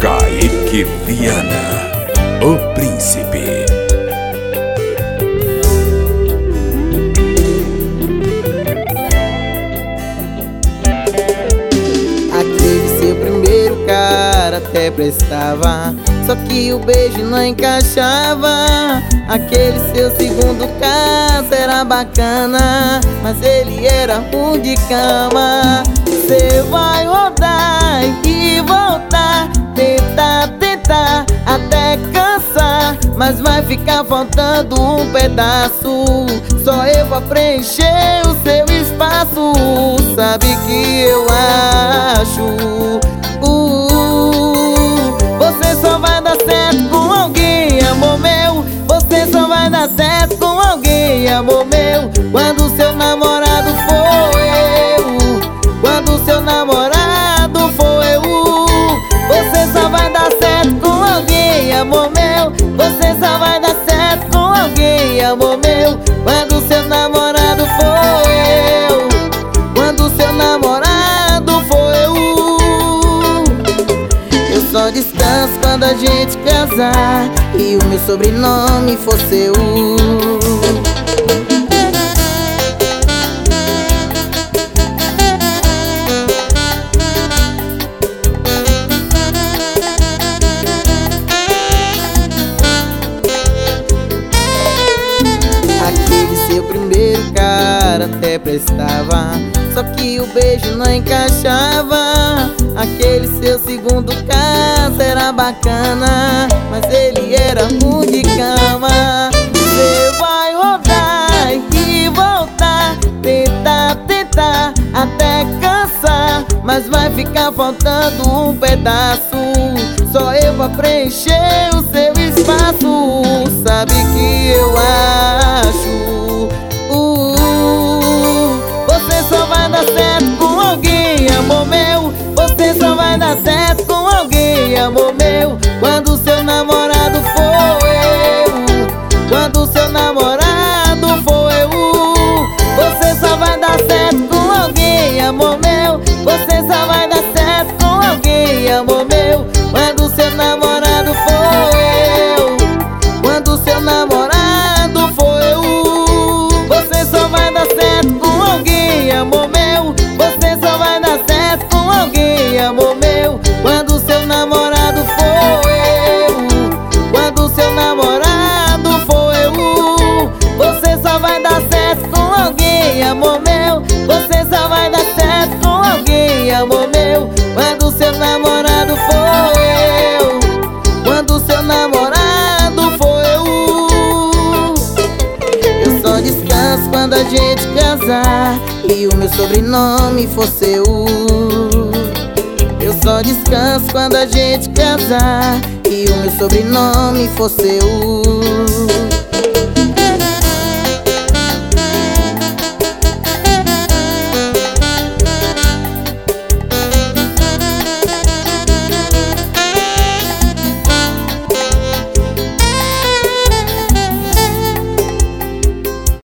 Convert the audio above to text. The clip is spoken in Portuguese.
Kaique Viana, o príncipe. Aquele seu primeiro cara até prestava Só que o beijo não encaixava Aquele seu segundo caso era bacana Mas ele era ruim de cama Cê vai rodar e voltar Tentar, tentar até cansar. Mas vai ficar faltando um pedaço. Só eu vou preencher o seu espaço. Sabe que eu acho uh, Você só vai dar certo com alguém, amor meu. Você só vai dar certo com alguém, amor meu. Quando quando a gente casar E o meu sobrenome for seu. Até prestava Só que o beijo não encaixava segundo caso era bacana Mas ele era ruim de cama. Você vai rodar e voltar Tentar, tentar até cansar Mas vai ficar faltando um pedaço. Só eu vou preencher o seu espaço. Sabe que eu acho amor casar E o meu sobrenome for seu. Eu só descanso quando a gente casar E o meu sobrenome for seu